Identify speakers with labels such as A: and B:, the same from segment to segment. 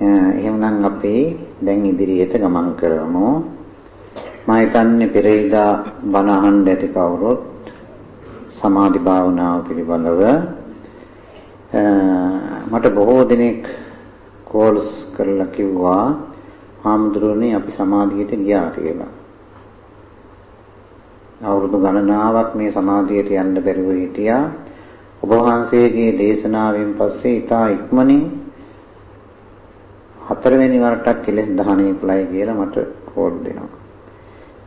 A: එහෙමනම් අපි දැන් ඉදිරියට ගමන් කරමු. මම හිතන්නේ පෙරේදා බණ අහන්න ඇති කවුරුත් සමාධි භාවනාව පිළිබඳව මට බොහෝ දිනක් කෝල්ස් කරලා කිව්වා ආම්දුරුනේ අපි සමාධියට ගියා කියලා. අවුරුදු ගණනාවක් මේ සමාධියට යන්න බැරුව හිටියා. ඔබ වහන්සේගේ දේශනාවෙන් පස්සේ ඊටා ඉක්මනින් හතරවෙනි වරටක් කෙලෙස් දහණය කළයි කියලා මට කෝල් දෙනවා.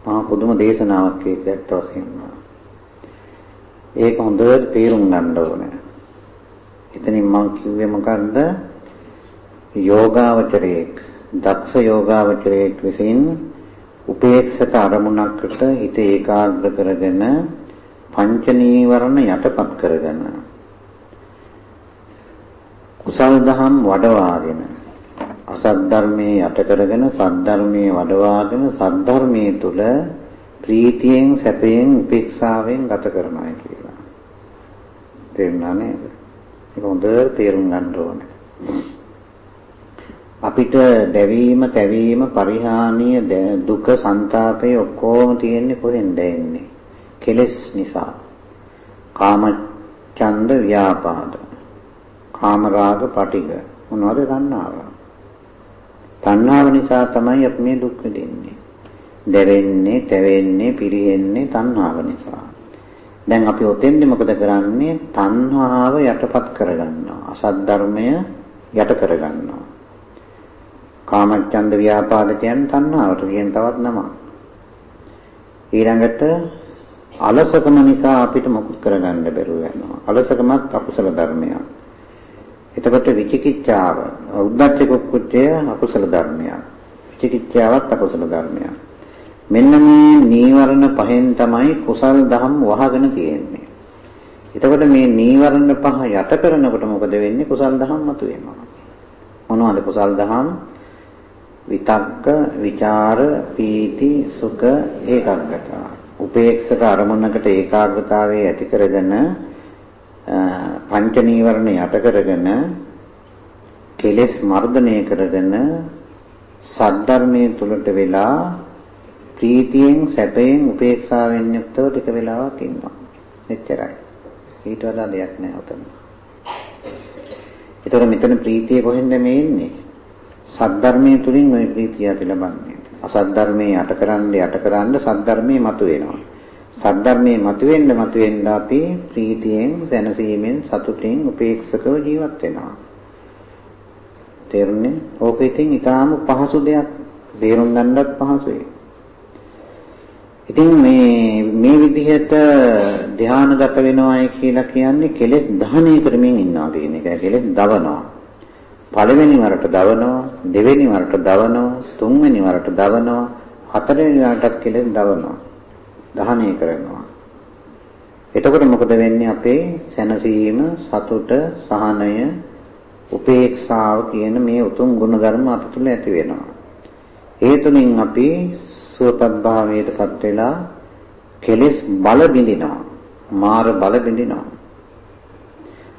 A: මහා පුදුම දේශනාවක් ඒකට වශයෙන්. ඒක හොඳට තේරුම් ගන්න ඕනේ. එතනින් මම කිව්වේ මොකද්ද? යෝගාවචරයේක් දක්ෂ යෝගාවචරයේක් විසින් උපේක්ෂක අරමුණකට හිත ඒකාග්‍ර කරගෙන පංච නීවරණ යටපත් කරගෙන කුසල් දහම් වඩවාගෙන අසත් ධර්මයේ යට කරගෙන සත් ධර්මයේ වඩවාගෙන සත් ධර්මයේ තුල ප්‍රීතියෙන් සැපයෙන් උපේක්ෂාවෙන් ගත කරනවා කියලා. තේරුණා නේද? ඒක හොඳට තේරුම් ගන්න ඕනේ. අපිට දැවීම, තැවීම, පරිහානිය, දුක, ਸੰతాපය ඔක්කොම තියෙන්නේ කොහෙන්ද එන්නේ? කෙලෙස් නිසා. කාමචන්ද ව්‍යාපාද. කාමරාග පටිඝ මොනවද තණ්හාව? තණ්හාව නිසා තමයි අපි මේ දුක් විඳින්නේ. දැවෙන්නේ, තැවෙන්නේ, පිරෙන්නේ තණ්හාව නිසා. දැන් අපි ඔතෙන්දි මොකද කරන්නේ? තණ්හාව යටපත් කරගන්නවා. අසත් ධර්මය යට කරගන්නවා. කාමච්ඡන්ද ව්‍යාපාද කියන්නේ තණ්හාවට කියන තවත් නමක්. ඊළඟට අලසකම නිසා අපිට මොකුත් කරගන්න බැරුව යනවා. අලසකමත් අකුසල ධර්මයක්. එතකොට විචිකිච්ඡාව උද්දච්ච කුච්චය අකුසල ධර්මයක්. විචිකිච්ඡාවත් අකුසල ධර්මයක්. මෙන්න මේ නීවරණ පහෙන් තමයි කුසල් දහම් වහගෙන තියෙන්නේ. එතකොට මේ නීවරණ පහ යට කරනකොට මොකද වෙන්නේ? කුසල් දහම් මතුවෙනවා. මොනවද කුසල් දහම්? විතක්ක, ਵਿਚාර, පීති, සුඛ, ඒකාග්‍රතාව. උපේක්ෂක අරමුණකට ඒකාග්‍රතාවයේ ඇති කරගෙන පංච නීවරණ යට කරගෙන කෙලෙස් මර්ධනය කරගෙන සද්ධර්මයේ තුලට වෙලා ප්‍රීතියෙන් සැපයෙන් උපේක්ෂාවෙන් යුක්තව ටික වෙලාවක් ඉන්නවා. එච්චරයි. ඊට වඩා දෙයක් නෑ උතන. ඒතර මෙතන ප්‍රීතිය කොහෙන්ද මේ එන්නේ? සද්ධර්මයේ තුලින් ওই ප්‍රීතිය අපි ලබන්නේ. අසද්ධර්මයේ යටකරන්න යටකරන්න සද්ධර්මයේ මතුවෙනවා. සද්ධර්මයේ මතුවෙන්න මතුවෙන්න අපි ප්‍රීතියෙන් සැනසීමෙන් සතුටින් උපේක්ෂකව ජීවත් වෙනවා. තේරුණේ? ඕක ඉතින් ඊටාම පහසු දෙයක්. තේරුම් ගන්නත් පහසුයි. ඉතින් මේ මේ විදිහට ධානාගත වෙනවායි කියලා කියන්නේ කෙලෙස් දහණය කරමින් ඉන්නවා කියන එක. කෙලෙස් දවනවා. පළවෙනි වරට දවනවා, දෙවෙනි වරට දවනවා, තුන්වෙනි වරට දවනවා, හතරවෙනි වරටත් කෙලෙස් දවනවා. දහණය කරනවා. එතකොට මොකද වෙන්නේ අපේ සැනසීම, සතුට, සහනය, උපේක්ෂාව කියන මේ උතුම් ගුණ ධර්ම අප තුළ ඇති වෙනවා. ඒ තුලින් අපි සුවපත් භාවයටපත් වෙලා කෙලෙස් බල බිඳිනවා. මාර බල බිඳිනවා.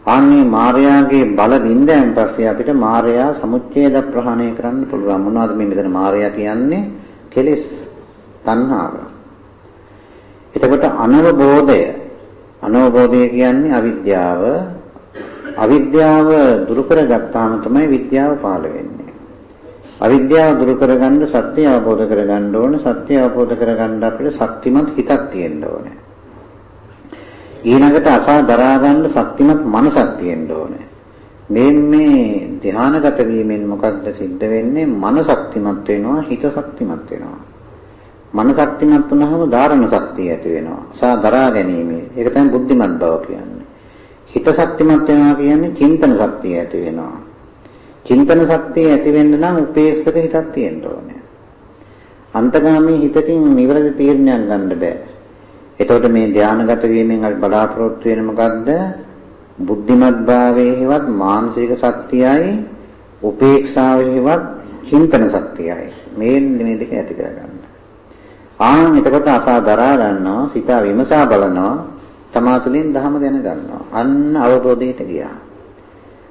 A: ආන්නේ මාර්යාගේ බල බින්දයන් පස්සේ අපිට මාර්යා සමුච්ඡේද ප්‍රහාණය කරන්න පුළුවන්. මොනවද මේ මෙතන මාර්යා කියන්නේ? කෙලෙස්, තණ්හාව. එතකොට අනවබෝධය අනවබෝධය කියන්නේ අවිද්‍යාව. අවිද්‍යාව දුරු කරගත්තාම තමයි විද්‍යාව පහළ වෙන්නේ. අවිද්‍යාව දුරු කරගන්න සත්‍ය අවබෝධ කරගන්න ඕන. සත්‍ය අවබෝධ කරගන්න අපිට ශක්තිමත් හිතක් තියෙන්න ඕනේ. ඊළඟට අසා දරා ගන්න ශක්තිමත් මනසක් තියෙන්න ඕනේ. මේ මේ ධානාගත වීමෙන් මොකක්ද සිද්ධ වෙන්නේ? මන ශක්තිමත් වෙනවා, හිත ශක්තිමත් වෙනවා. මන ශක්තිමත් වුණාම ධාරණ ශක්තිය ඇති වෙනවා. සා දරා ගැනීම. ඒක තමයි බුද්ධිමත් බව කියන්නේ. හිත ශක්තිමත් වෙනවා කියන්නේ චින්තන ශක්තිය ඇති වෙනවා. චින්තන ශක්තිය ඇති වෙන්න නම් උපේක්ෂක හිතක් තියෙන්න ඕනේ. අන්තගාමී හිතකින් නිවැරදි තීරණයක් ගන්න බෑ. එතකොට මේ ධානාගත වීමෙන් අපි බලාපොරොත්තු වෙන මොකද්ද? බුද්ධිමත් භාවයේවත් මානසික ශක්තියයි උපේක්ෂාවේවත් චින්තන ශක්තියයි. මේ මේ දෙක ඇති කරගන්න. ආන් එතකොට අසා දරා ගන්නවා, සිත විමසා බලනවා, තමා තුළින් ධහම දැන ගන්නවා. අන්න අවබෝධයට ගියා.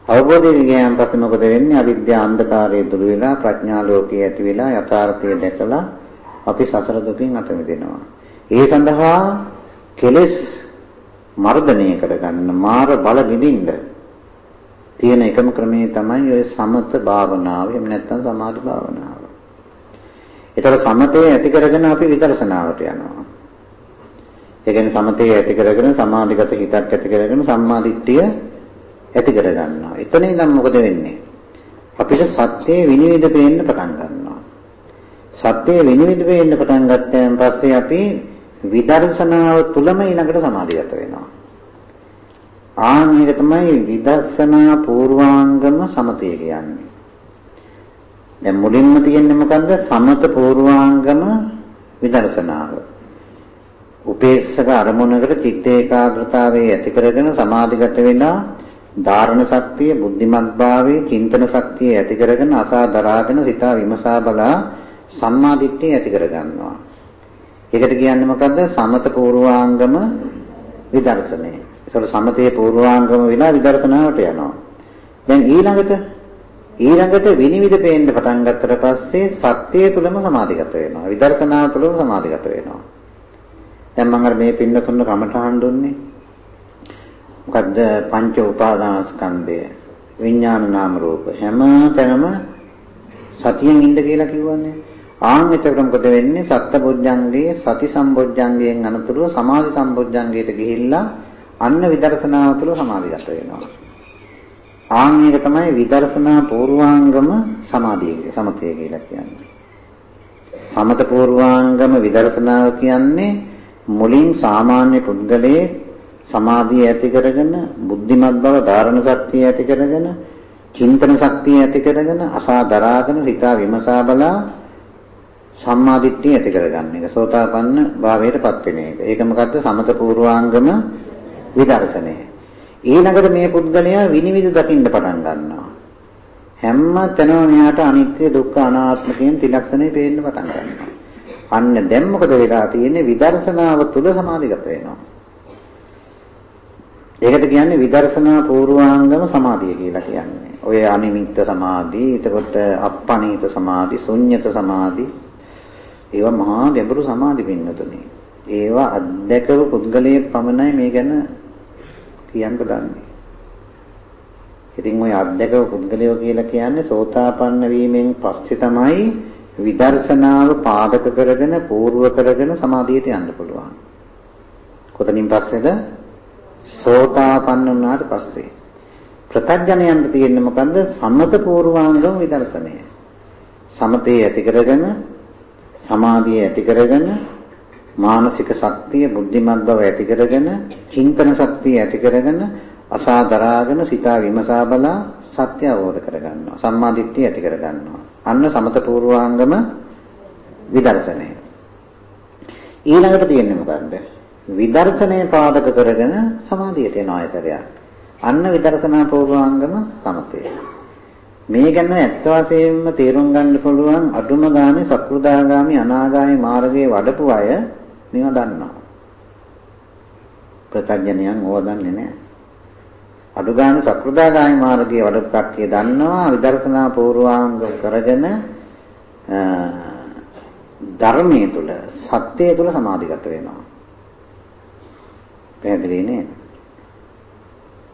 A: අවබෝධයෙන් ගියන් පස්සේ මොකද වෙන්නේ? අවිද්‍යා අන්ධකාරය දුරු වෙලා ප්‍රඥා ලෝකයේ ඇති වෙලා යථාර්ථය දැකලා අපි සසර දුකින් අත මිදෙනවා. ඒ සඳහා කෙලෙස් මර්ධනය කරගන්න මාර බල විඳින්න තියෙන එකම ක්‍රමය තමයි ඔය සමත භාවනාව. එහෙම නැත්නම් සමාධි භාවනාව. ඒතර සමතේ ඇති කරගෙන අපි විදර්ශනාවට යනවා. ඒ කියන්නේ සමතේ ඇති කරගෙන සමාධිගත හිතක් ඇති කරගෙන සම්මාදිට්ඨිය ඇති කර ගන්නවා. එතන ඉඳන් මොකද වෙන්නේ? අපිට සත්‍යය විනිවිද පේන්න පටන් ගන්නවා. සත්‍යය විනිවිද පේන්න පටන් ගත්තයන් පස්සේ අපි විදර්ශනාව තුලම ඊළඟට සමාධිගත වෙනවා. ආන් මේක තමයි විදර්ශනා පූර්වාංගම සමතය කියන්නේ. දැන් මුලින්ම තියෙන්නේ මොකද්ද? සමත පූර්වාංගම විදර්ශනාව. උපේක්ෂක අරමුණකට චිත්ත ඒකාග්‍රතාවයේ ඇති කරගෙන සමාධිගත වෙලා ධාරණ ශක්තිය, බුද්ධිමත් භාවයේ, චින්තන ශක්තිය ඇති කරගෙන අසා දරාගෙන සිතා විමසා බලා සම්මා දිට්ඨිය ඇති කර ගන්නවා. ඒකට කියන්නේ මොකද්ද? සමත පූර්වාංගම විදර්ශනය. ඒසොල සමතේ පූර්වාංගම විලා විදර්ශනාවට යනවා. දැන් ඊළඟට ඊළඟට විනිවිද පේන්න පටන් ගත්තට පස්සේ සත්‍යය තුලම සමාධිගත වෙනවා. විදර්ශනාව තුලම සමාධිගත වෙනවා. දැන් මම අර මේ පින්නතුන් කමටහන් දුන්නේ මොකද්ද? පංච උපාදානස්කන්ධය. විඥාන නාම රූප. හැම තැනම සතියෙන් ඉන්න කියලා කිව්වන්නේ ආන් එතකොට මොකද වෙන්නේ? සත්බොජ්ජංගයේ සති සම්බොජ්ජංගයෙන් අනතුරුව සමාධි සම්බොජ්ජංගයට ගිහිල්ලා අන්න විදර්ශනාව තුළ සමාධිගත වෙනවා. ආන් එක තමයි විදර්ශනා පූර්වාංගම සමාධිය සමතය කියලා කියන්නේ සමත පූර්වාංගම විදර්ශනාව කියන්නේ මුලින් සාමාන්‍ය පුද්ගලයේ සමාධිය ඇති කරගෙන බුද්ධිමත් බව ධාරණ ශක්තිය ඇති කරගෙන චින්තන ශක්තිය ඇති කරගෙන අසා දරාගෙන හිතා විමසා බලා සම්මාදිට්ඨිය ඇති කරගන්න එක සෝතාපන්න භාවයටපත් වෙන එක. ඒක මොකද්ද? සමත පූර්වාංගම විදර්ශනය. ඊළඟට මේ පුද්ගලයා විනිවිද දකින්න පටන් ගන්නවා. හැම තැනම මෙයාට අනිත්‍ය දුක්ඛ අනාත්ම කියන ත්‍රිලක්ෂණය පේන්න පටන් ගන්නවා. අන්න දැන් මොකද වෙලා තියෙන්නේ? විදර්ශනාව තුල සමාධිගත වෙනවා. ඒකට කියන්නේ විදර්ශනා පූර්වාංගම සමාධිය කියලා කියන්නේ. ඔය අනිමිත්ත සමාධි, එතකොට අප්පනීත සමාධි, ශුන්්‍යත සමාධි ඒවා මහා ගැඹුරු සමාධි පින්නතුනේ. ඒවා අධ්‍යක්ෂක පුද්ගලයේ පමණයි මේ ගැන කියන්න දන්නේ. ඉතින් ওই අධ්‍යක්ෂක පුද්ගලයෝ කියලා කියන්නේ සෝතාපන්න වීමෙන් පස්සේ තමයි විදර්ශනාව පාදක කරගෙන පූර්ව කරගෙන සමාධියට යන්න පුළුවන්. කොතනින් පස්සේද? සෝතාපන්න වුණාට පස්සේ ප්‍රත්‍යඥයන්ට තියෙන්නේ මොකන්ද? සමත පූර්වාංගම විදර්ශනය. සමතේ ඇති කරගෙන සමාධිය ඇති කරගෙන මානසික ශක්තිය බුද්ධිමත් බව ඇති කරගෙන චින්තන ශක්තිය ඇති කරගෙන අසා දරාගෙන සිතා විමසා බලා සත්‍ය අවබෝධ කරගන්නවා සම්මාදිට්ඨිය ඇති කරගන්නවා අන්න සමත පූර්වාංගම විදර්ශනය ඊළඟට තියෙන්නේ මොකද්ද විදර්ශනය පාදක කරගෙන සමාධියට එන ආයතරයක්. අන්න විදර්ශනා පූර්වාංගම සමතය. මේ ගැන ඇත්ත වශයෙන්ම තේරුම් ගන්න පුළුවන් අදුම ගාමී සක්‍රුදාගාමි අනාගාමි මාර්ගයේ වඩපු අය මේව දන්නවා. ප්‍රත්‍යඥයන් ඕව දන්නේ නැහැ. අඩු ගානේ සක්‍රුදාගාමි මාර්ගයේ වඩපු කට්ටිය දන්නවා විදර්ශනා පූර්වාංග කරගෙන ධර්මයේ තුල සත්‍යයේ තුල සමාධිගත වෙනවා. පැහැදිලි නේද?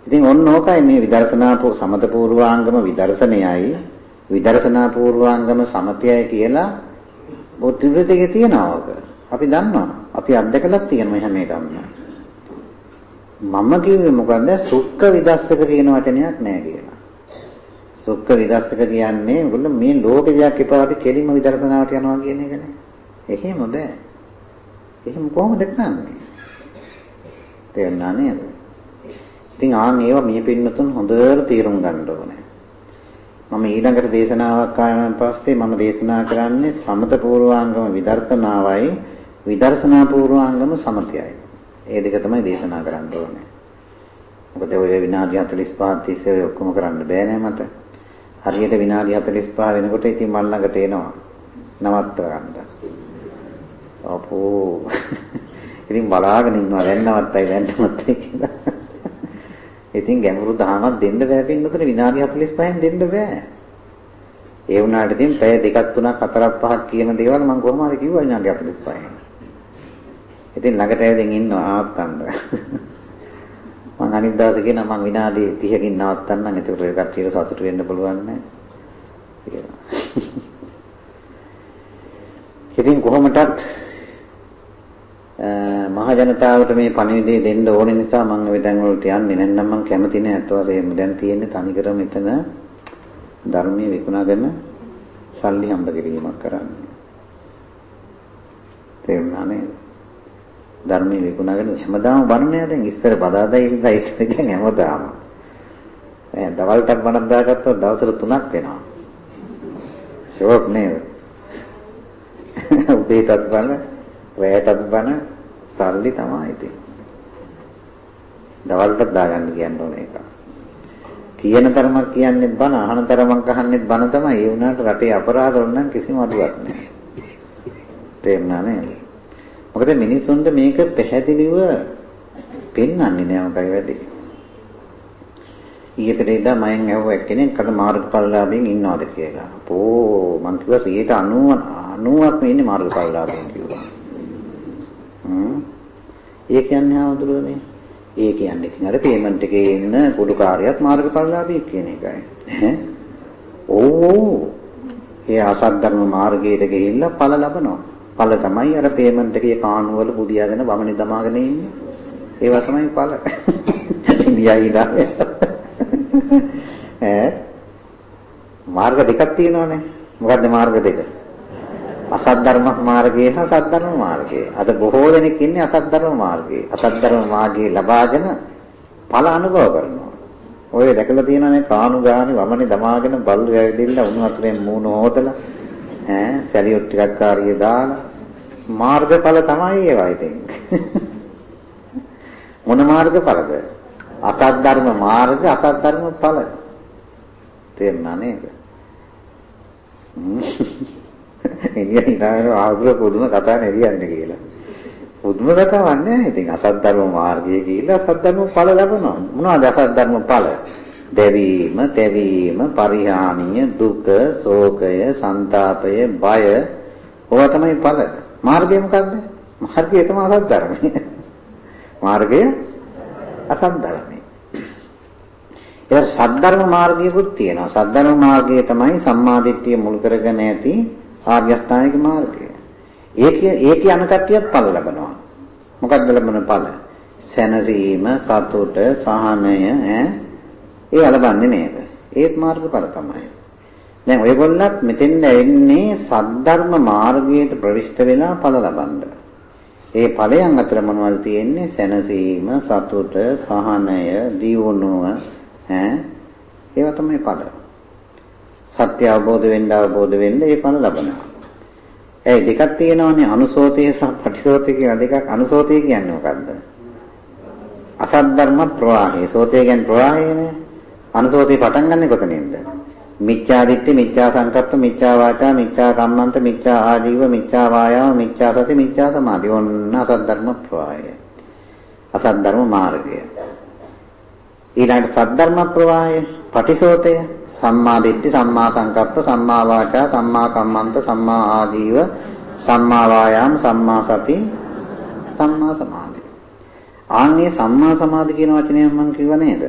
A: ඉතින් ඔන්න ඕකයි මේ විදර්ශනා සමත පූර්වාංගම විදර්ශනයයි විදර්ශනා පූර්වාංගම සමතයයි කියලා බොත්තිවිතේ තියෙනවා ඔක. අපි දන්නවා. අපි අත්දකලා තියෙනවා හැම එකක්ම. මම කිව්වේ මොකද්ද? සුක්ඛ විදස්සක කියන වචනයක් නෑ කියලා. සුක්ඛ විදස්සක කියන්නේ මොකද මේ ලෝක දෙයක් එපා අපි කෙලින්ම විදර්ශනාවට යනවා කියන එක නේ. එහෙම බෑ. එහෙම කොහොමද කරන්නේ? තේරුණා නේද? ඉතින් ආන් ඒවා මේ පින්නතුන් හොඳට තේරුම් ගන්න ඕනේ. මම ඊළඟට දේශනාවක් ආවම පස්සේ මම දේශනා කරන්නේ සමත පූර්වාංගම විදර්ශනාවයි විදර්ශනා පූර්වාංගම සමතයයි. ඒ දෙක තමයි දේශනා කරන්න ඕනේ. මොකද ඔය විනාඩි 45 තිස්සේ ඔය ඔක්කොම කරන්න බෑ නෑ මට. හරියට විනාඩි 45 වෙනකොට ඉතින් මල් ළඟට එනවා. නවත්ත ගන්න. අපෝ ඉතින් බලාගෙන ඉන්නවා දැන් නවත්තයි දැන් නවත්තයි කියලා. ඉතින් ගැඹුරු දහමක් දෙන්න බෑ පින්නතර විනාඩි 45න් දෙන්න බෑ. ඒ වුණාට ඉතින් පැය දෙකක් තුනක් හතරක් පහක් කියන දේවල් මම කොහොම හරි කිව්වා විනාඩි 45න්. ඉතින් ළඟට ඇවිදින් ඉන්නවා ආත්තන්න. මම අනිත් දවසේ කියනවා මම විනාඩි 30කින් නවත්තන්නම්. ඒකට ඒ කට්ටියට සතුටු වෙන්න පුළුවන් නෑ. කියලා. ඉතින් කොහොමටත් මහ ජනතාවට මේ පණිවිඩය දෙන්න ඕන නිසා මම ওই තැන් වලට යන්නේ නැත්නම් මම කැමති නෑ අතවල එහෙම දැන් තියෙන්නේ තනිකර මෙතන ධර්මයේ විකුණගෙන සල්ලි හම්බ කිරීමක් කරන්නේ තේරුණා නේද ධර්මයේ විකුණගෙන හැමදාම බන්නේ දැන් ඉස්සර බදාදා ඉඳලා ඒක දැන් හැමදාම දැන් දවල්ටත් බණක් දාගත්තොත් දවසට තුනක් වෙනවා ෂෝක් නේද උදේටත් බණ රැයටත් බණ සල්ලි තමයි ඉතින්. දවල්ට දාගන්න කියන්න ඕනේ ඒක. කියන තරමක් කියන්නේ බන අහන තරමක් අහන්නෙත් බන තමයි. ඒ වුණාට රටේ අපරාධ වුණනම් කිසිම අඩුවක් නැහැ. තේරුණා නේද? මොකද මිනිස්සුන්ට මේක පැහැදිලිව පෙන්වන්නේ නෑ මොකයි වැඩි. ඊයේ පෙරේදා මයෙන් ඇහුවා එක්කෙනෙක් අද මාර්ගඵලලාභයෙන් ඉන්නවද කියලා. අපෝ මං කිව්වා 90 90ක් මේ ඉන්නේ මාර්ගඵලලාභයෙන් කිව්වා. ඒ කියන්නේ ආවදුරනේ. ඒ කියන්නේ ඉතින් අර පේමන්ට් එකේ ඉන්න පොඩු කාර්යයක් මාර්ගඵලලාභී කියන එකයි. ඈ. ඕ. ඒ අසද්ධර්ම මාර්ගයට ගිහිල්ලා ඵල ලබනවා. ඵල තමයි අර පේමන්ට් එකේ කානුවල බුදියාගෙන වමනේ දමාගෙන ඉන්නේ. ඒවා තමයි ඵල. ඉන්දියාවේ ඉඳලා. ඈ. මාර්ග දෙකක් තියෙනවානේ. මොකද්ද මාර්ග දෙක? අසත් ධර්ම මාර්ගයේ හා සත් ධර්ම මාර්ගයේ. අද බොහෝ දෙනෙක් ඉන්නේ අසත් ධර්ම මාර්ගයේ. අසත් ධර්ම මාර්ගයේ ලබාගෙන ඵල අනුභව කරනවා. ඔය දැකලා තියෙනනේ කාණු ගානේ වමනේ දමාගෙන බල්ලු ඇවිදින්න උණු වතුරෙන් මූණ හොදලා ඈ සැලියොත් ටිකක් කාරිය දාලා මාර්ගඵල තමයි ඒවා ඉතින්. මොන මාර්ගඵලද? අසත් ධර්ම මාර්ග අසත් ධර්ම ඵල. තේරුණා නේද? එළිය ඉනාගෙන ආගුල පුදුම කතා නෙරියන්නේ කියලා. පුදුම කතාවක් නෑ. ඉතින් අසත් ධර්ම මාර්ගය කියලා අසත් ධර්ම ඵල ලබනවා. මොනවද අසත් ධර්ම ඵල? දෙවීම, තැවීම, පරිහානිය, දුක, ශෝකය, ਸੰతాපය, බය ඕවා තමයි ඵල. මාර්ගය මොකද්ද? මාර්ගය තමයි අසත් ධර්මය. මාර්ගය අසත් ධර්මය. ඒක සද්ධර්ම මාර්ගයකුත් තියෙනවා. සද්ධර්ම මාර්ගය තමයි සම්මාදිට්ඨිය මුල් කරගෙන ඇති ආර්ය අෂ්ටාංගික මාර්ගය. ඒකේ ඒකේ අන කට්ටියත් ඵල ලබනවා. මොකක්ද ලබන ඵල? සැනසීම, සතුට, සහනය ඈ ඒ ලබන්නේ නේද? ඒත් මාර්ගඵල තමයි. දැන් ඔයගොල්ලත් මෙතෙන්ද එන්නේ සද්ධර්ම මාර්ගයට ප්‍රවිෂ්ඨ වෙලා ඵල ලබන්න. ඒ ඵලයන් අතර මොනවද තියෙන්නේ? සැනසීම, සතුට, සහනය, දියුණුව ඈ ඒවා තමයි ඵල. සත්‍ය අවබෝධ වෙන්න අවබෝධ වෙන්න ඒ පණ ලබනවා. ඒ දෙකක් තියෙනවානේ අනුසෝතය සහ පටිසෝතය කියලා දෙකක්. අනුසෝතය කියන්නේ මොකද්ද? අසත් ධර්ම ප්‍රවාහය. සෝතය කියන්නේ ප්‍රවාහයනේ. අනුසෝතය පටන් ගන්නෙ කොතනින්ද? මිච්ඡා දිට්ඨි, මිච්ඡා සංකප්ප, මිච්ඡා වාචා, මිච්ඡා කම්මන්ත, මිච්ඡා ආජීව, මිච්ඡා වායාම, මිච්ඡා සති, මිච්ඡා සමාධි. ඔන්න අසත් ධර්ම ප්‍රවාහය. අසත් ධර්ම මාර්ගය. ඊළඟට සත් ධර්ම ප්‍රවාහය, පටිසෝතය සම්මා දිට්ඨි සම්මා සංකප්ප සම්මා වාචා සම්මා කම්මන්ත සම්මා ආජීව සම්මා වායාම සම්මා සති සම්මා සමාධි ආන්ගේ සම්මා සමාධි කියන වචනය මම කිව්ව නේද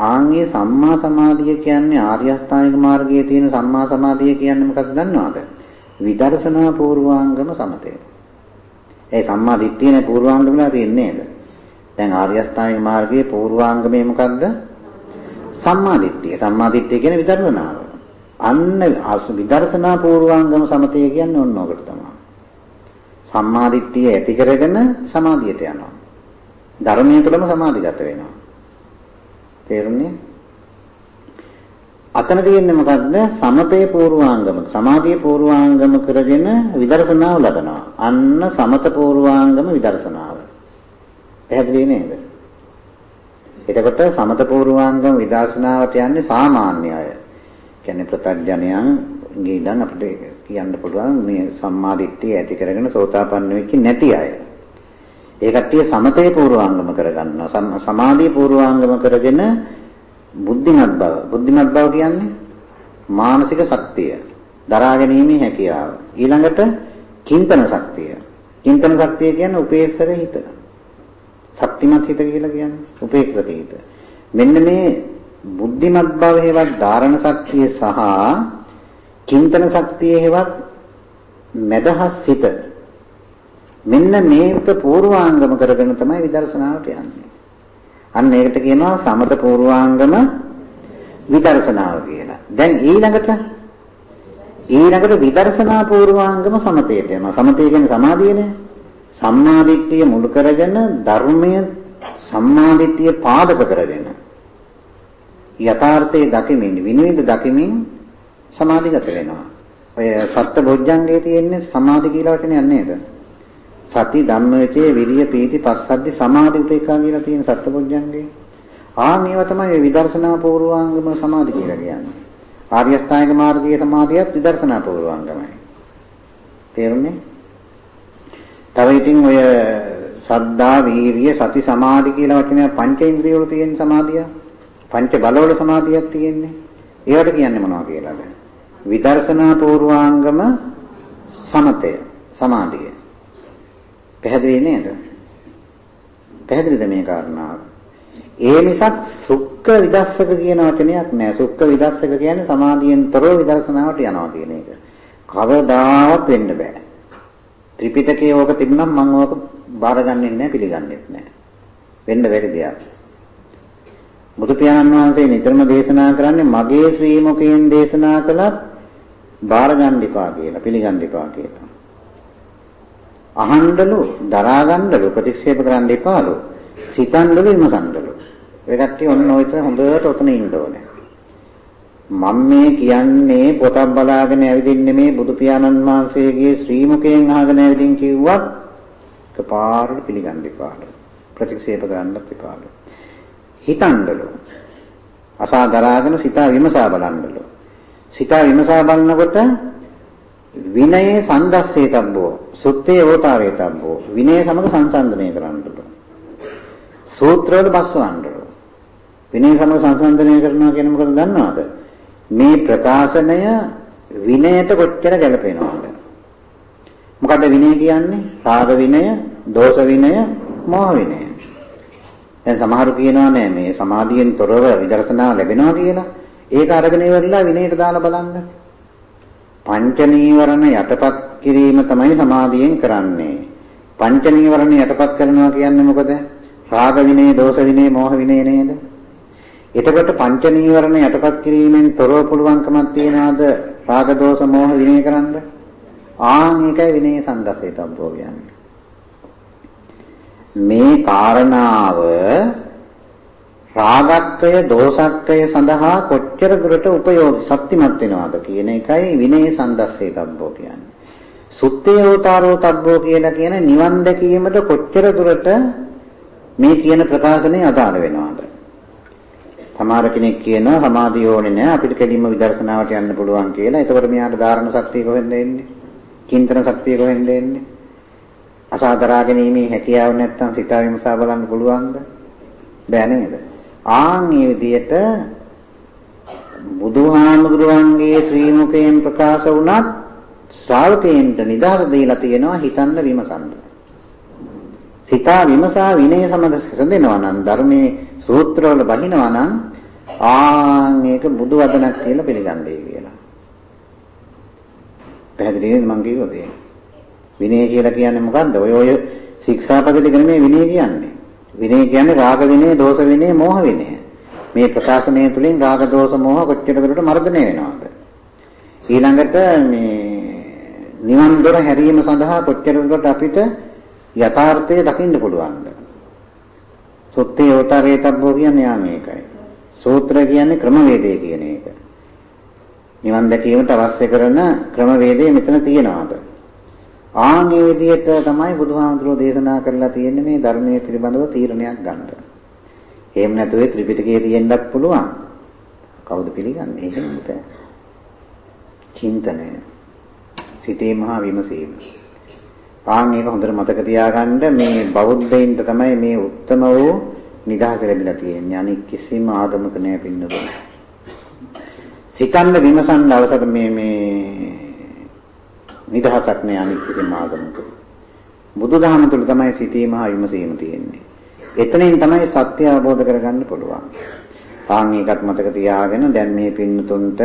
A: ආන්ගේ සම්මා සමාධිය කියන්නේ ආර්ය අෂ්ටාංගික මාර්ගයේ තියෙන සම්මා සමාධිය කියන්නේ මොකක්ද දන්නවද විදර්ශනා පූර්වාංගම සමතය ඒ සම්මා දිට්ඨියනේ පූර්වාංගමලා තියෙන්නේ නේද දැන් ආර්ය අෂ්ටාංගික මාර්ගයේ පූර්වාංගමේ මොකක්ද සම්මාදිට්ඨිය. සම්මාදිට්ඨිය කියන්නේ විදර්ශනාව. අන්න විදර්ශනා පූර්වාංගම සමතය කියන්නේ ඔන්න ඔකට තමයි. සම්මාදිට්ඨිය ඇති කරගෙන සමාධියට යනවා. ධර්මයේ තුලම සමාධිගත වෙනවා. තේරුණේ? අතන තියෙන්නේ මොකද්ද? සමතේ පූර්වාංගම. සමාධියේ පූර්වාංගම කරගෙන විදර්ශනාව ලබනවා. අන්න සමත පූර්වාංගම විදර්ශනාව. පැහැදිලි නේද? එතකොට සමත පූර්වාංගම විදර්ශනාවට යන්නේ සාමාන්‍ය අය. කියන්නේ ප්‍රත්‍යඥයන්ගේ ඉඳන් අපිට කියන්න පුළුවන් මේ සම්මාදිට්ඨිය ඇති කරගෙන සෝතාපන්න වෙච්ච නැති අය. ඒ කට්ටිය සමතේ පූර්වාංගම කරගන්නවා. සමාධිය පූර්වාංගම කරගෙන බුද්ධිමත් බව. බුද්ධිමත් බව කියන්නේ මානසික ශක්තිය. දරා ගැනීමේ හැකියාව. ඊළඟට චින්තන ශක්තිය. චින්තන ශක්තිය කියන්නේ උපේක්ෂක හිත. ශක්තිමත් හිත කියලා කියන්නේ උපේක්ෂක හිත. මෙන්න මේ බුද්ධිමත් බව හේවත් ධාරණ ශක්තිය සහ චින්තන ශක්තිය හේවත් මෙදහස් හිත මෙන්න මේක පූර්වාංගම කරගෙන තමයි විදර්ශනාවට යන්නේ. අන්න ඒකට කියනවා සමත පූර්වාංගම විදර්ශනාව කියලා. දැන් ඊළඟට ඊළඟට විදර්ශනා පූර්වාංගම සමතේට යනවා. සමතේ කියන්නේ සමාධියනේ. සම්මාදිට්ඨිය මුල් කරගෙන ධර්මය සම්මාදිට්ඨිය පාදක කරගෙන යථාර්ථයේ දකිමින් විනිවිද දකිමින් සමාධිගත වෙනවා. ඔය සත්‍ය බොජ්ජංගයේ තියෙන්නේ සමාධි කියලා වචනයක් නේද? සති ධම්මවිචේ විරිය පීති පස්සද්ධි සමාධි උපේක්ඛා කියලා තියෙන සත්‍ය බොජ්ජංගේ. ආ මේවා තමයි විදර්ශනා පූර්වාංගම සමාධි කියලා කියන්නේ. ආර්ය අෂ්ටාංග මාර්ගයේ සමාධියත් විදර්ශනා පූර්වාංගමයි. තේරුණේ? තව ඉතින් ඔය සද්ධා, වීරිය, සති, සමාධි කියලා වචනය පංචේන්ද්‍රිය වල තියෙන සමාධිය. පංච බලවල සමාධියක් තියෙන්නේ. ඒවට කියන්නේ මොනවා කියලාද? විදර්ශනා පූර්වාංගම සමතය, සමාධිය. පැහැදිලි නේද? පැහැදිලිද මේ කාරණාව? ඒ නිසා සුක්ක විදර්ශක කියන වචනයක් නෑ. සුක්ක විදර්ශක කියන්නේ සමාධියෙන් තොරව විදර්ශනාවට යනවා කියන එක. කවදාවත් වෙන්න බෑ. ත්‍රිපිටකයේ ඕක තිබුණම් මම ඕක බාරගන්නේ නැහැ පිළිගන්නෙත් නැහැ. වෙන්න බැරි දෙයක්. බුදු පියාණන් වහන්සේ නිතරම දේශනා කරන්නේ මගේ ශ්‍රී මුඛයෙන් දේශනා කළත් බාරගන්න එපා කියලා පිළිගන්න එපා කියලා. අහන්නලු දරා ගන්නලු ප්‍රතික්ෂේප කරන්න එපාලු. සිතන්නලු විමසන්නලු. ඒ කට්ටිය ඔන්න ඔය හොඳට ඔතන ඉන්න ඕනේ. මම මේ කියන්නේ පොතක් බලාගෙන ඇවිදින්නේ මේ බුදු පියාණන් වහන්සේගේ ශ්‍රී මුඛයෙන් අහගෙන ඇවිදින් කිව්වත් කපාරට පිළිගන්න එපාලු. ප්‍රතික්ෂේප කරන්නත් එපාලු. හිතන්නලු. අසා දරාගෙන සිතා විමසා බලන්නලු. සිතා විමසා බලනකොට විනයේ සන්දස්සේ තබ්බෝ සුත්තේ ඕතාවේ තබ්බෝ විනය සමග සංසන්දනය කරන්නලු. සූත්‍රවල බස්සවන්නලු. විනය සමග සංසන්දනය කරනවා කියන්නේ මොකද දන්නවද? මේ ප්‍රකාශනය විනයට කොච්චර ගැලපෙනවද? මොකද විනය කියන්නේ? රාග විනය, දෝෂ විනය, මෝහ විනය. දැන් සමහරු කියනවා නෑ මේ සමාධියෙන් තොරව විදර්ශනා ලැබෙනවා කියලා. ඒක අරගෙන ඉවරලා විනයට දාලා බලන්න. පංච නීවරණ යටපත් කිරීම තමයි සමාධියෙන් කරන්නේ. පංච නීවරණ යටපත් කරනවා කියන්නේ මොකද? රාග විනය, දෝෂ විනය, මෝහ විනය නේද? එතකොට පංච නීවරණ යටපත් කිරීමෙන් තොරව පුළුවන්කමක් තියනවාද රාග දෝෂ මෝහ විනය කරන්න? ආන් ඒකයි විනය සම්දස්සේ තබ්බෝ කියන්නේ. මේ කාරණාව රාගක්කය දෝසක්කය සඳහා කොච්චර දුරට උපයෝගී ශක්තිමත් වෙනවද කියන එකයි විනය සම්දස්සේ තබ්බෝ කියන්නේ. සුත්තේෝතාරෝ තබ්බෝ කියලා කියන නිවන් දැකීමට කොච්චර දුරට මේ කියන ප්‍රකාශනය අදාළ වෙනවද? සමහර කෙනෙක් කියනවා සමාධිය ඕනේ නැහැ අපිට කෙලින්ම විදර්ශනාවට යන්න පුළුවන් කියලා. එතකොට මෙයාට ධාරණ ශක්තිය කොහෙන්ද එන්නේ? චින්තන ශක්තිය කොහෙන්ද එන්නේ? අසාදරා ගැනීමේ හැකියාව නැත්තම් සිතා විමසා බලන්න පුළුවන්ද? බෑ නේද? ආන් මේ විදිහට බුදුහාමුදුරුවන්ගේ ශ්‍රී මුඛයෙන් ප්‍රකාශ වුණත් ශ්‍රාවකයන්ට නිදහස දීලා තියෙනවා හිතන්න විමසන්න. සිතා විමසා විනය සමග සැඳෙනවා නම් ධර්මයේ සූත්‍රවල බහිනවා නම් ආන් මේක බුදු වදනක් කියලා පිළිගන්නේ කියලා. පැහැදිලිද මං කිව්වද? විනය කියලා කියන්නේ මොකද්ද? ඔය ඔය ශික්ෂාපද දෙක නෙමෙයි විනය කියන්නේ. විනය කියන්නේ රාග විනය, දෝෂ විනය, මෝහ විනය. මේ ප්‍රකාශනය තුළින් රාග දෝෂ මෝහ කොච්චර දුරට මර්ධනය වෙනවද? ඊළඟට මේ නිවන් දොර හැරීම සඳහා කොච්චර දුරට අපිට යථාර්ථය දකින්න පුළුවන්ද? සුත්තේ යෝතරේතබ්බෝ කියන්නේ යා මේකයි. සූත්‍ර කියන්නේ ක්‍රමවේදය කියන එක. නිවන් දැකීමට අවශ්‍ය කරන ක්‍රමවේදය මෙතන තියෙනවාද? ආන්ගේ විදිහට තමයි බුදුහාමුදුරෝ දේශනා කරලා තියෙන්නේ මේ ධර්මයේ පිළිබඳව තීරණයක් ගන්න. එහෙම නැතුව ත්‍රිපිටකයේ තියෙන්නත් පුළුවන්. කවුද පිළිගන්නේ? එහෙම බෑ. චින්තනය. සිතේ මහා විමසීම. ආන් ඒක හොඳට මතක තියාගන්න මේ බෞද්ධයින්ට තමයි මේ උත්තම වූ නිදහස ලැබිලා තියෙන්නේ. අනික කිසිම ආගමක නෑ පින්නතුන. සිතන්න විමසන්න අවසර මේ මේ නිදහසක් නෑ අනික කිසිම ආගමක. බුදුදහම තුළ තමයි සිටීම හා විමසීම තියෙන්නේ. එතනින් තමයි සත්‍ය අවබෝධ කරගන්න පුළුවන්. ආන් ඒකත් මතක තියාගෙන දැන් මේ පින්නතුන්ට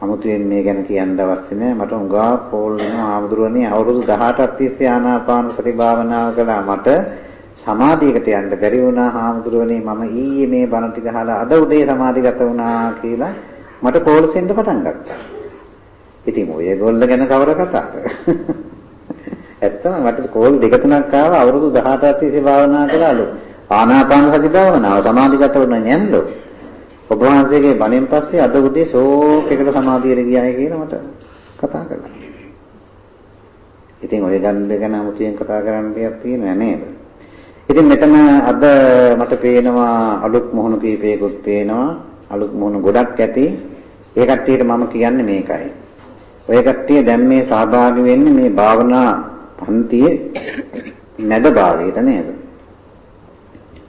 A: අමුතුවෙන් මේ ගැන කියන්න අවශ්‍ය නැහැ. මට උඟා පෝල් වෙන ආමුදුරනේ අවුරුදු 18ක් තිස්සේ ආනාපාන සති භාවනාව කළා. මට සමාධියකට යන්න බැරි වුණා ආමුදුරනේ මම ඊයේ මේ බණ ටික අහලා අද උදේ සමාධිගත වුණා කියලා මට කෝල් සෙන්ඩ් පටන් ගත්තා. ඉතින් ඔයගොල්ලෝ ගැන කවර කතාවද? ඇත්තම මට කෝල් දෙක තුනක් ආවා අවුරුදු 18ක් තිස්සේ භාවනා කළාලු. ආනාපාන සති භාවනාව සමාධිගත වුණා නෑන්ලු. ඔබ වහන්සේගේ බණෙන් පස්සේ අද උදේ ෂෝක් එකට සමාධියට ගියායි කියලා මට කතා කළා. ඉතින් ඔය ගන්න ගැන අමුතුවෙන් කතා කරන්න දෙයක් තියෙනව නේද? ඉතින් මෙතන අද මට පේනවා අලුත් මොහොන කීපයකුත් පේනවා. අලුත් මොහොන ගොඩක් ඇති. ඒ කට්ටියට මම කියන්නේ මේකයි. ඔය කට්ටිය දැන් මේ සහභාගී වෙන්නේ මේ භාවනා පන්තියේ මැද භාගයට නේද?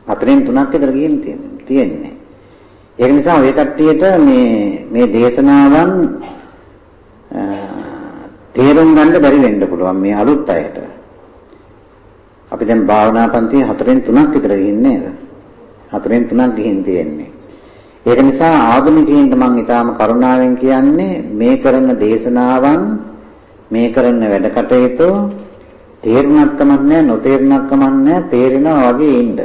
A: හතරෙන් තුනක් විතර ගිහින් තියෙන්නේ. ඒක නිසා ඔය කට්ටියට මේ මේ දේශනාවන් තේරුම් ගන්න බැරි වෙන්න පුළුවන් මේ අලුත් අයට. අපි දැන් භාවනා පන්තියේ හතරෙන් තුනක් විතර ගිහින් නේද? හතරෙන් තුනක් ගිහින් තියෙන්නේ. ඒක නිසා ආගමිකයින්ට මම ඊටාම කරුණාවෙන් කියන්නේ මේ කරන දේශනාවන් මේ කරන වැඩ කටයුතු තේරුණක් කමක් නැහැ නොතේරුණක් කමක් නැහැ තේරෙනවා වගේ ඉන්න.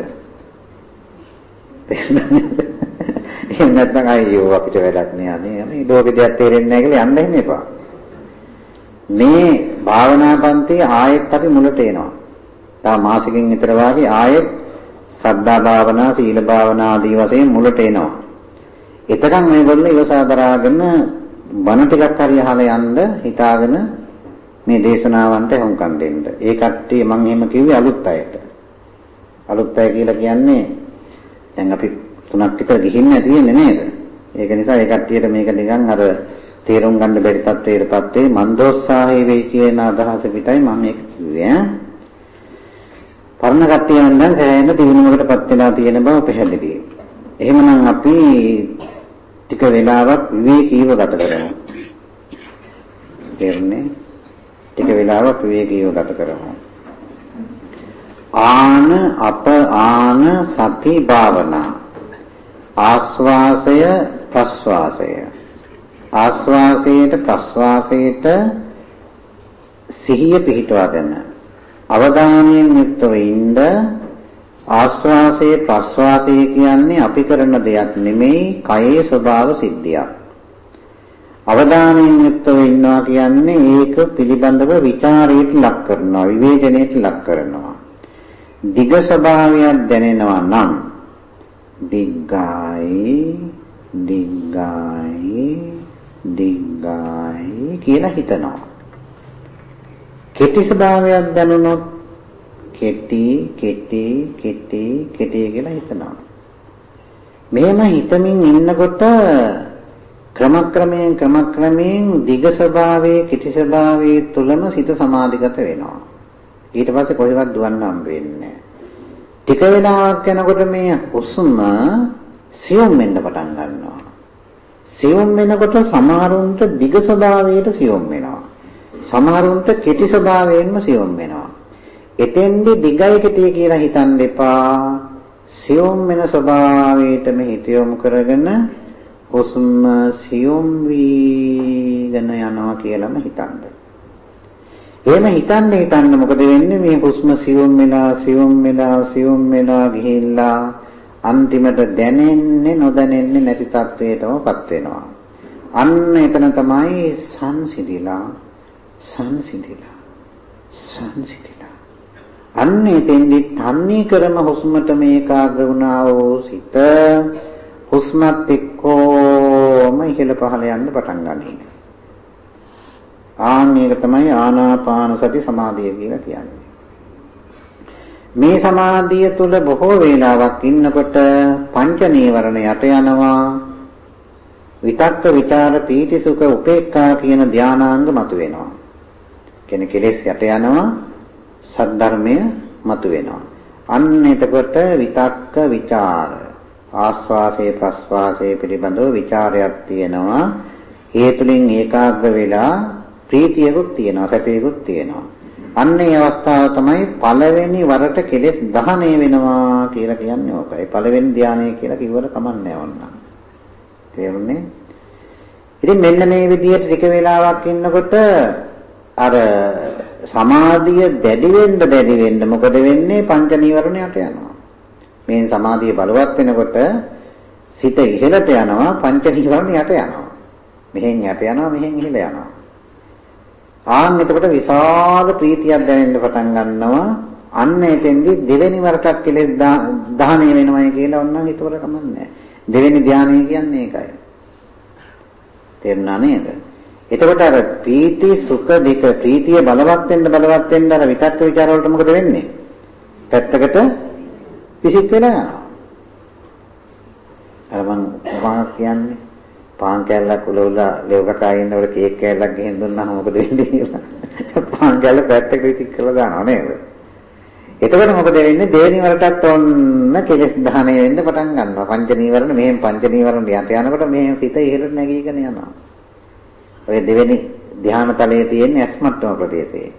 A: එහෙම නැත්නම් අයියෝ අපිට වැඩක් නෑ අනේ මේ ලෝකෙ දෙයක් තේරෙන්නේ නැහැ කියලා යන්න එහෙම එපා. මේ භාවනා පන්තිය ආයෙත් අපි මුලට එනවා. තව මාසෙකින් විතර වාගේ ආයෙත් සද්ධා භාවනා, සීල භාවනා ආදී වශයෙන් මුලට එනවා. එතකන් මේගොල්ලෝ ඉවසා දරාගෙන බණ ටිකක් හරි අහලා යන්න හිතාගෙන මේ දේශනාවන්ට හුම්කම් දෙන්න. ඒ කට්ටිය මම එහෙම කිව්වේ අලුත් අයට. අලුත් අය කියලා කියන්නේ දැන් අපි තුනක් විතර ගිහින් තියෙන්නේ නේද? ඒක නිසා ඒ කට්ටියට මේක නිකන් අර තේරුම් ගන්න බැරි තත්ත්වයකටපත් වෙයි මන්දෝත්සාහය වෙයි කියන අදහස පිටයි මම ඒක කිව්වේ ඈ. පරණ කට්ටිය නම් සෑහෙන දිනුවකටපත් වෙලා තියෙන බව පැහැදිලියි. එහෙමනම් අපි ටික වෙලාවක් විවේකීව ගත කරමු. තේරුණේ? ටික වෙලාවක් විවේකීව ගත කරමු. ආන අප ආන සති භාවනා ආස්වාසය ප්‍රස්වාසය ආස්වාසයට ප්‍රස්වාසයට සිහිය පිහිටවගෙන අවධානයෙන් යුක්තව ඉන්න ආස්වාසයේ ප්‍රස්වාසයේ කියන්නේ අපි කරන දෙයක් නෙමෙයි කයේ ස්වභාව සිද්ධියක් අවධානයෙන් යුක්තව ඉන්නවා කියන්නේ ඒක පිළිබඳව ਵਿਚාරයට ලක් කරනවා විවේචනයට ලක් කරනවා දිග ස්වභාවයක් දැනෙනවා නම් දිග්ගායි දිග්ගායි දිග්ගායි කියලා හිතනවා. කෙටි ස්වභාවයක් දැනුනොත් කෙටි කෙටි කෙටි කෙටි කියලා හිතනවා. මෙහෙම හිතමින් ඉන්නකොට ක්‍රමක්‍රමයෙන් ක්‍රමක්‍රමයෙන් දිග ස්වභාවයේ කෙටි ස්වභාවයේ තුලම සිත සමාධිගත වෙනවා. ඊට පස්සේ කොහෙවත් දුවන්න හම්බ වෙන්නේ නැහැ. ටික වෙලාවක් යනකොට මේ හුස්ම සියුම් වෙන්න පටන් ගන්නවා. සියුම් වෙනකොට සමහරුන්ට දිග ස්වභාවයට සියුම් වෙනවා. සමහරුන්ට කෙටි ස්වභාවයෙන්ම සියුම් වෙනවා. එතෙන්දි දිගයි කෙටි කියලා හිතන්න එපා. සියුම් වෙන ස්වභාවයටම හිත යොමු කරගෙන හුස්ම සියුම් වීගෙන යනවා කියලාම හිතන්න. එහෙම හිතන්න හිතන්න මොකද වෙන්නේ මේ හුස්ම සියුම් වෙලා සියුම් වෙලා සියුම් වෙලා ගිහිල්ලා අන්තිමට දැනෙන්නේ නොදැනෙන්නේ නැති තත්වයටමපත් වෙනවා. අන්න එතන තමයි සංසිඳිලා සංසිඳිලා සංසිඳිලා. අන්න එතෙන්දි තන්නේ කරම හුස්මට මේකාග්‍ර වුණා වූ සිත හුස්මත් එක්කම ඉහළ පහළ යන්න පටන් ගන්නවා. ආන් මේක තමයි ආනාපාන සති සමාධිය කියලා කියන්නේ. මේ සමාධිය තුල බොහෝ වේලාවක් ඉන්නකොට පංච නීවරණ යට යනවා. විතක්ක ਵਿਚාර පීති සුඛ උපේක්ඛා කියන ධානාංග මතුවෙනවා. කෙනෙක් කෙලෙස් යට යනවා. සද්ධර්මය මතුවෙනවා. අන්න එතකොට විතක්ක ਵਿਚාර ආස්වාසේ ප්‍රස්වාසේ පිළිබඳව ਵਿਚාරයක් තියෙනවා. ඒ තුලින් ඒකාග්‍ර වෙලා ප්‍රීතියකුත් තියෙනවා, සැපයකුත් තියෙනවා. අන්න ඒ අවස්ථාව තමයි පළවෙනි වරට කෙලෙස් දහණය වෙනවා කියලා කියන්නේ ඕකයි. පළවෙනි ධානය කියලා කිව්වට කමන්නේ නැහැ තේරුණේ? ඉතින් මෙන්න මේ විදිහට ටික වෙලාවක් ඉන්නකොට අර සමාධිය දැඩි වෙන්න දැඩි වෙන්න මොකද වෙන්නේ පංච නීවරණයට යනවා. මේ සමාධිය බලවත් වෙනකොට සිත ඉහළට යනවා පංච නීවරණයට යනවා. මෙහෙන් යට යනවා මෙහෙන් ඉහළ යනවා. ආන් එතකොට විශාල ප්‍රීතියක් දැනෙන්න පටන් ගන්නවා. අන්න එතෙන්දි දෙවෙනි වරටක් කෙලෙස් දහණය වෙනවයි කියලා ඔන්නම් හිතවල කමන්නේ. දෙවෙනි ධානය කියන්නේ ඒකයි. තේරුණා නේද? එතකොට අර ප්‍රීති සුඛ දෙක ප්‍රීතිය බලවත් වෙන්න බලවත් වෙන්න අර විතක්ක ਵਿਚාර වලට මොකද වෙන්නේ? පැත්තකට පිසිත් වෙලා යනවා. අර මං උපමාවක් කියන්නේ පාන් කෑල්ලක් උල උල ලෙව කකා ඉන්නකොට කේක් කෑල්ලක් ගෙහින් දුන්නාම මොකද වෙන්නේ කියලා. පාන් කෑල්ල පැත්තකට විසික් කරලා දානවා නේද? එතකොට මොකද වෙන්නේ? දෙවෙනි වරටත් ඔන්න කෙලස් දහණය වෙන්න පටන් ගන්නවා. පංච නීවරණ මෙහෙන් පංච නීවරණ යට යනකොට මෙහෙන් සිත ඉහළට නැගීගෙන යනවා. ඔය දෙවෙනි ධ්‍යාන තලයේ තියෙන ඇස්මත්ම ප්‍රදේශයේ.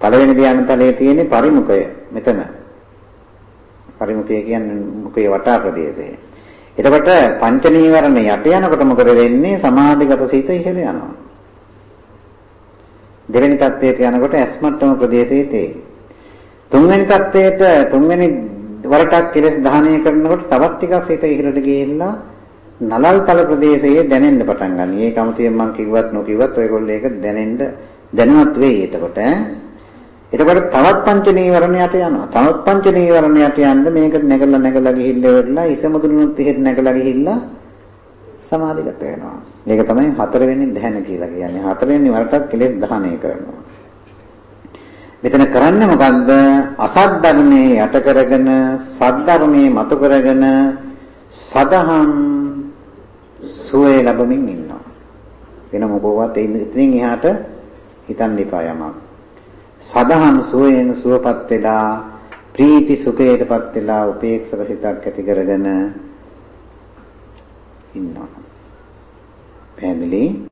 A: පළවෙනි ධ්‍යාන තලයේ තියෙන පරිමුඛය මෙතන. පරිමුඛය කියන්නේ මුඛයේ වටා ප්‍රදේශයේ. එතකොට පංච නීවරණ යට යනකොට මොකද වෙන්නේ? සමාධිගත සිත ඉහළ යනවා. දෙවෙනි தත්වයට යනකොට ඇස්මත්ම ප්‍රදේශයේ තේ. තුන්වෙනි தත්වයට තුන්වෙනි වරටක් කෙලස් දහනය කරනකොට තවත් ටිකක් සිත ඉහළට ගිහිල්ලා නලල්තල ප්‍රදේශයේ දැනෙන්න පටන් ගන්න. මේ කමතියෙන් මම කිව්වත් නොකිව්වත් ඔයගොල්ලෝ ඒක දැනෙන්න දැනුවත් වෙයි එතකොට. එතකොට තවත් පංච නීවරණයට යනවා. තවත් පංච නීවරණයට යන්න මේක නැගලා නැගලා ගිහිල්ලා වෙලා ඉසමුදුනුත් එහෙට නැගලා ගිහිල්ලා සමාධිගත වෙනවා. මේක තමයි හතරවෙනි ධ්‍යාන කියලා කියන්නේ. හතරවෙනි වරටත් කෙලෙස් දහණය කරනවා. මෙතන කරන්නේ මොකද්ද? අසත් ධර්මයේ යට කරගෙන සත් ධර්මයේ මතු කරගෙන සදහම් සුවේ ලැබමින් ඉන්නවා. වෙන මොකවත් ඉතින් එහාට හිතන්න එපා යමක්. සදහම් සුවේන සුවපත් වෙලා ප්‍රීති සුඛයටපත් වෙලා උපේක්ෂක හිතක් ඇති කරගෙන ඉන්නවා. family